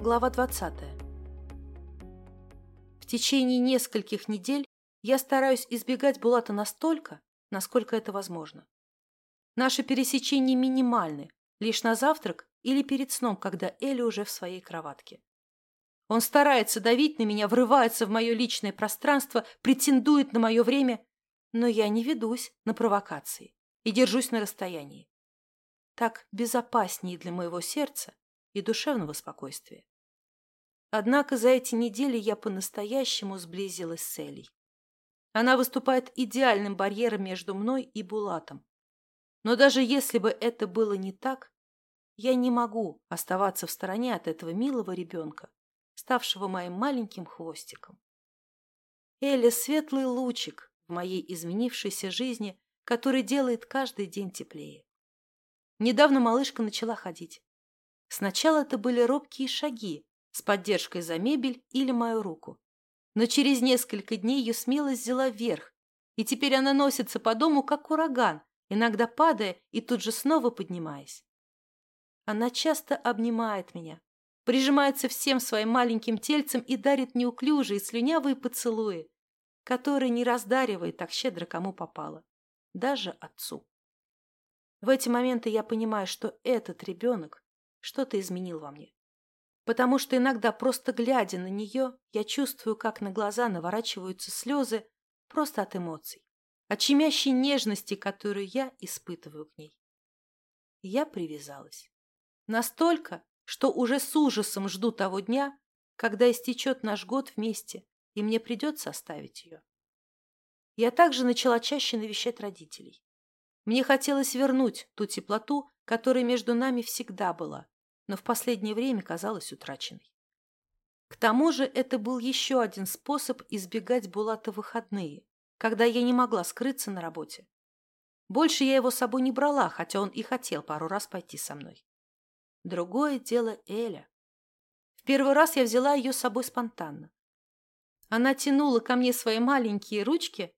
Глава 20. В течение нескольких недель я стараюсь избегать Булата настолько, насколько это возможно. Наши пересечения минимальны, лишь на завтрак или перед сном, когда Элли уже в своей кроватке. Он старается давить на меня, врывается в мое личное пространство, претендует на мое время, но я не ведусь на провокации и держусь на расстоянии. Так безопаснее для моего сердца и душевного спокойствия. Однако за эти недели я по-настоящему сблизилась с Элей. Она выступает идеальным барьером между мной и Булатом. Но даже если бы это было не так, я не могу оставаться в стороне от этого милого ребенка, ставшего моим маленьким хвостиком. Эля — светлый лучик в моей изменившейся жизни, который делает каждый день теплее. Недавно малышка начала ходить. Сначала это были робкие шаги с поддержкой за мебель или мою руку. Но через несколько дней ее смелость взяла вверх, и теперь она носится по дому, как ураган, иногда падая и тут же снова поднимаясь. Она часто обнимает меня, прижимается всем своим маленьким тельцем и дарит неуклюжие слюнявые поцелуи, которые не раздаривает так щедро кому попало, даже отцу. В эти моменты я понимаю, что этот ребенок что-то изменил во мне. Потому что иногда, просто глядя на нее, я чувствую, как на глаза наворачиваются слезы просто от эмоций, от щемящей нежности, которую я испытываю к ней. Я привязалась. Настолько, что уже с ужасом жду того дня, когда истечет наш год вместе, и мне придется оставить ее. Я также начала чаще навещать родителей. Мне хотелось вернуть ту теплоту, которая между нами всегда была, но в последнее время казалась утраченной. К тому же это был еще один способ избегать Булата в выходные, когда я не могла скрыться на работе. Больше я его с собой не брала, хотя он и хотел пару раз пойти со мной. Другое дело Эля. В первый раз я взяла ее с собой спонтанно. Она тянула ко мне свои маленькие ручки,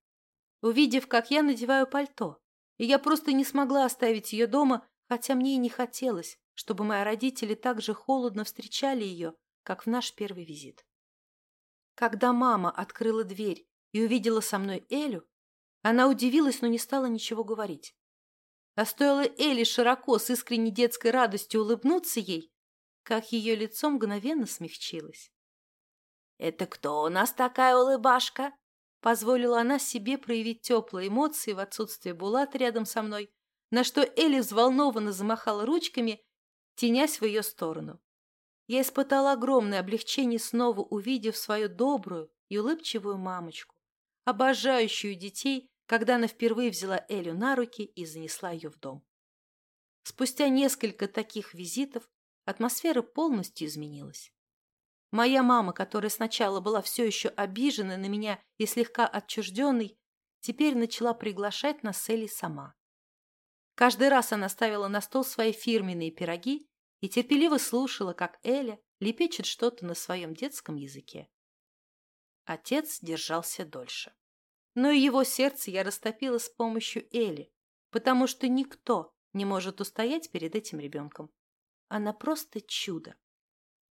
увидев, как я надеваю пальто, и я просто не смогла оставить ее дома, хотя мне и не хотелось, чтобы мои родители так же холодно встречали ее, как в наш первый визит. Когда мама открыла дверь и увидела со мной Элю, она удивилась, но не стала ничего говорить. А стоило Эле широко, с искренней детской радостью улыбнуться ей, как ее лицо мгновенно смягчилось. «Это кто у нас такая улыбашка?» Позволила она себе проявить теплые эмоции в отсутствие Булата рядом со мной, на что Элли взволнованно замахала ручками тенясь в ее сторону. Я испытала огромное облегчение, снова увидев свою добрую и улыбчивую мамочку, обожающую детей, когда она впервые взяла Элю на руки и занесла ее в дом. Спустя несколько таких визитов атмосфера полностью изменилась. Моя мама, которая сначала была все еще обижена на меня и слегка отчужденной, теперь начала приглашать нас с Элей сама. Каждый раз она ставила на стол свои фирменные пироги и терпеливо слушала, как Эля лепечет что-то на своем детском языке. Отец держался дольше. Но и его сердце я растопила с помощью Эли, потому что никто не может устоять перед этим ребенком. Она просто чудо.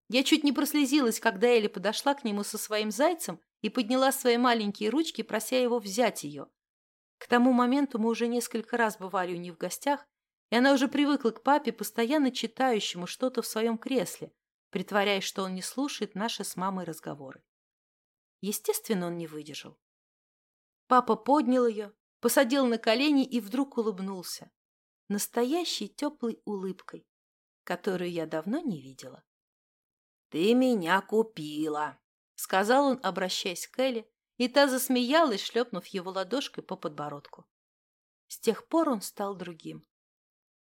Я чуть не прослезилась, когда Эли подошла к нему со своим зайцем и подняла свои маленькие ручки, прося его взять ее, к тому моменту мы уже несколько раз бывали у них в гостях, и она уже привыкла к папе, постоянно читающему что-то в своем кресле, притворяясь, что он не слушает наши с мамой разговоры. Естественно, он не выдержал. Папа поднял ее, посадил на колени и вдруг улыбнулся. Настоящей теплой улыбкой, которую я давно не видела. «Ты меня купила», — сказал он, обращаясь к Элли, и та засмеялась, шлепнув его ладошкой по подбородку. С тех пор он стал другим.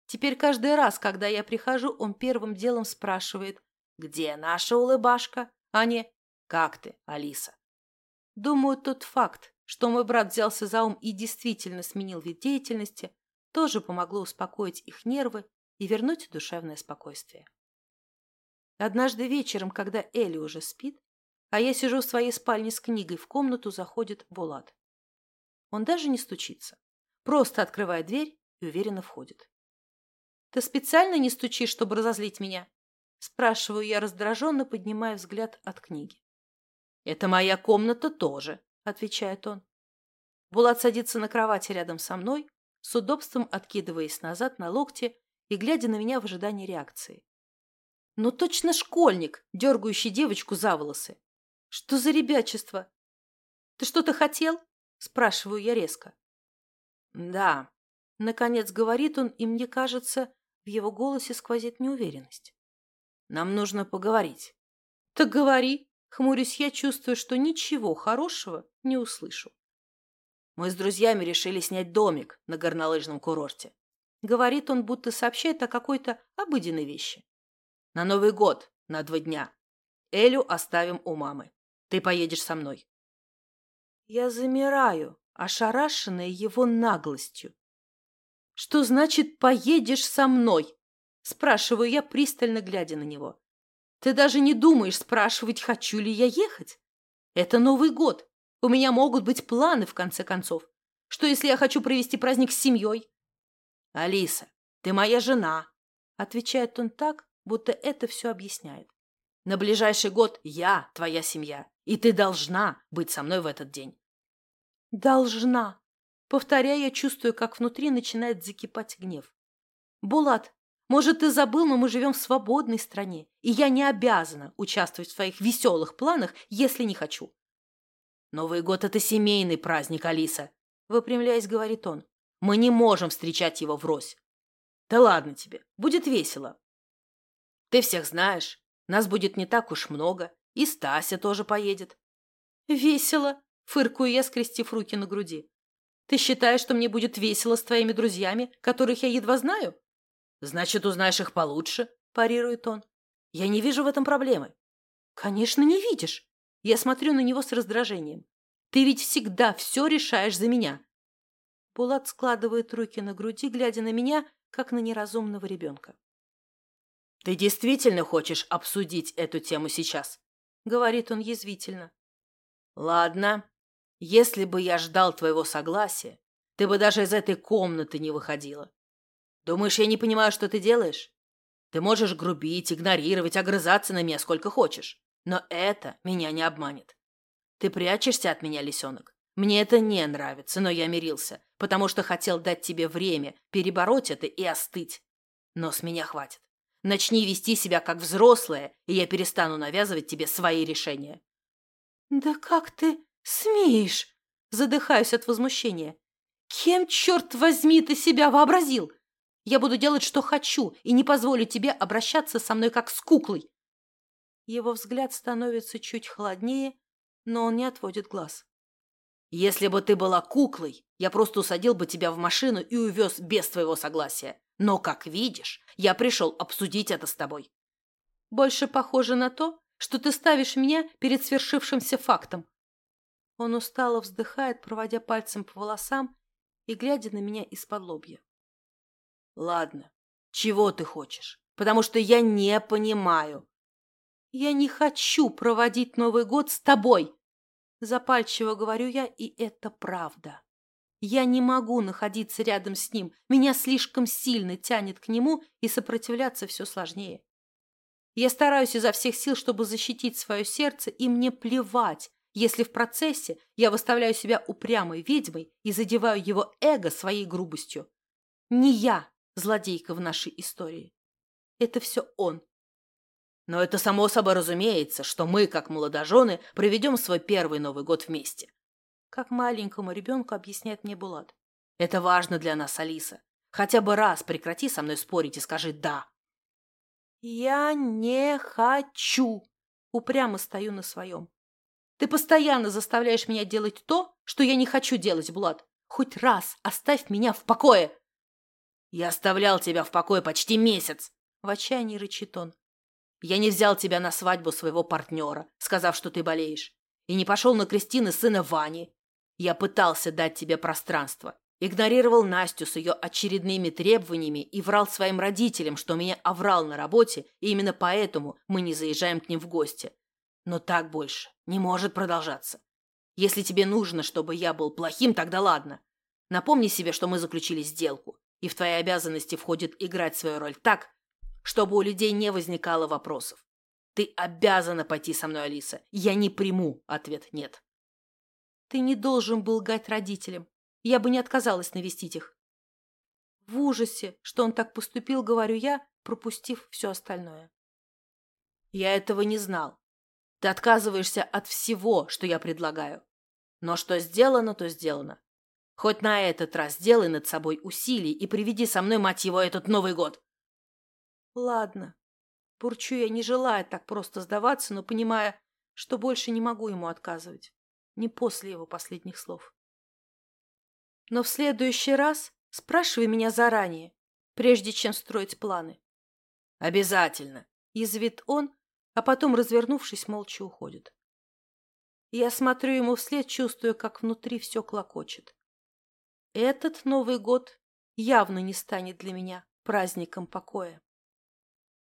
Теперь каждый раз, когда я прихожу, он первым делом спрашивает, где наша улыбашка, а не «Как ты, Алиса?» Думаю, тот факт, что мой брат взялся за ум и действительно сменил вид деятельности, тоже помогло успокоить их нервы и вернуть душевное спокойствие. Однажды вечером, когда Элли уже спит, а я сижу в своей спальне с книгой, в комнату заходит Булат. Он даже не стучится. Просто открывает дверь и уверенно входит. «Ты специально не стучишь, чтобы разозлить меня?» Спрашиваю я раздраженно, поднимая взгляд от книги. «Это моя комната тоже», — отвечает он. Булат садится на кровати рядом со мной, с удобством откидываясь назад на локте и глядя на меня в ожидании реакции. Ну точно школьник, дергающий девочку за волосы. Что за ребячество? Ты что-то хотел? Спрашиваю я резко. Да. Наконец говорит он, и мне кажется, в его голосе сквозит неуверенность. Нам нужно поговорить. Так говори. Хмурюсь я, чувствую, что ничего хорошего не услышу. Мы с друзьями решили снять домик на горнолыжном курорте. Говорит он, будто сообщает о какой-то обыденной вещи. На Новый год, на два дня. Элю оставим у мамы. Ты поедешь со мной. Я замираю, ошарашенная его наглостью. Что значит «поедешь со мной»? Спрашиваю я, пристально глядя на него. Ты даже не думаешь спрашивать, хочу ли я ехать? Это Новый год. У меня могут быть планы, в конце концов. Что, если я хочу провести праздник с семьей? Алиса, ты моя жена, отвечает он так, будто это все объясняет. На ближайший год я твоя семья, и ты должна быть со мной в этот день. Должна. Повторяя, я чувствую, как внутри начинает закипать гнев. Булат, может, ты забыл, но мы живем в свободной стране, и я не обязана участвовать в своих веселых планах, если не хочу. Новый год – это семейный праздник, Алиса, выпрямляясь, говорит он. Мы не можем встречать его врозь. Да ладно тебе, будет весело. Ты всех знаешь, нас будет не так уж много, и Стася тоже поедет. Весело, фыркую я, скрестив руки на груди. Ты считаешь, что мне будет весело с твоими друзьями, которых я едва знаю? Значит, узнаешь их получше, парирует он. Я не вижу в этом проблемы. Конечно, не видишь. Я смотрю на него с раздражением. Ты ведь всегда все решаешь за меня. Булат складывает руки на груди, глядя на меня, как на неразумного ребенка. «Ты действительно хочешь обсудить эту тему сейчас?» — говорит он язвительно. «Ладно. Если бы я ждал твоего согласия, ты бы даже из этой комнаты не выходила. Думаешь, я не понимаю, что ты делаешь? Ты можешь грубить, игнорировать, огрызаться на меня сколько хочешь. Но это меня не обманет. Ты прячешься от меня, лисенок. Мне это не нравится, но я мирился, потому что хотел дать тебе время перебороть это и остыть. Но с меня хватит. Начни вести себя как взрослая, и я перестану навязывать тебе свои решения. Да как ты смеешь? Задыхаюсь от возмущения. Кем, черт возьми, ты себя вообразил? Я буду делать, что хочу, и не позволю тебе обращаться со мной как с куклой. Его взгляд становится чуть холоднее, но он не отводит глаз. Если бы ты была куклой, я просто усадил бы тебя в машину и увез без твоего согласия. Но, как видишь, я пришел обсудить это с тобой. Больше похоже на то, что ты ставишь меня перед свершившимся фактом. Он устало вздыхает, проводя пальцем по волосам и глядя на меня из-под лобья. Ладно, чего ты хочешь? Потому что я не понимаю. Я не хочу проводить Новый год с тобой. Запальчиво говорю я, и это правда. Я не могу находиться рядом с ним. Меня слишком сильно тянет к нему, и сопротивляться все сложнее. Я стараюсь изо всех сил, чтобы защитить свое сердце, и мне плевать, если в процессе я выставляю себя упрямой ведьмой и задеваю его эго своей грубостью. Не я злодейка в нашей истории. Это все он. Но это само собой разумеется, что мы, как молодожены, проведем свой первый Новый год вместе. Как маленькому ребенку объясняет мне Булат. Это важно для нас, Алиса. Хотя бы раз прекрати со мной спорить и скажи «да». Я не хочу. Упрямо стою на своем. Ты постоянно заставляешь меня делать то, что я не хочу делать, Булат. Хоть раз оставь меня в покое. «Я оставлял тебя в покое почти месяц!» В отчаянии рычит он. «Я не взял тебя на свадьбу своего партнера, сказав, что ты болеешь, и не пошел на крестины сына Вани. Я пытался дать тебе пространство, игнорировал Настю с ее очередными требованиями и врал своим родителям, что меня оврал на работе, и именно поэтому мы не заезжаем к ним в гости. Но так больше не может продолжаться. Если тебе нужно, чтобы я был плохим, тогда ладно. Напомни себе, что мы заключили сделку и в твои обязанности входит играть свою роль так, чтобы у людей не возникало вопросов. Ты обязана пойти со мной, Алиса. Я не приму ответ «нет». Ты не должен был лгать родителям. Я бы не отказалась навестить их. В ужасе, что он так поступил, говорю я, пропустив все остальное. Я этого не знал. Ты отказываешься от всего, что я предлагаю. Но что сделано, то сделано. Хоть на этот раз сделай над собой усилий и приведи со мной, мать его, этот Новый год. Ладно. Бурчу я, не желая так просто сдаваться, но понимая, что больше не могу ему отказывать. Не после его последних слов. Но в следующий раз спрашивай меня заранее, прежде чем строить планы. Обязательно. Язвит он, а потом, развернувшись, молча уходит. Я смотрю ему вслед, чувствуя, как внутри все клокочет. Этот Новый год явно не станет для меня праздником покоя.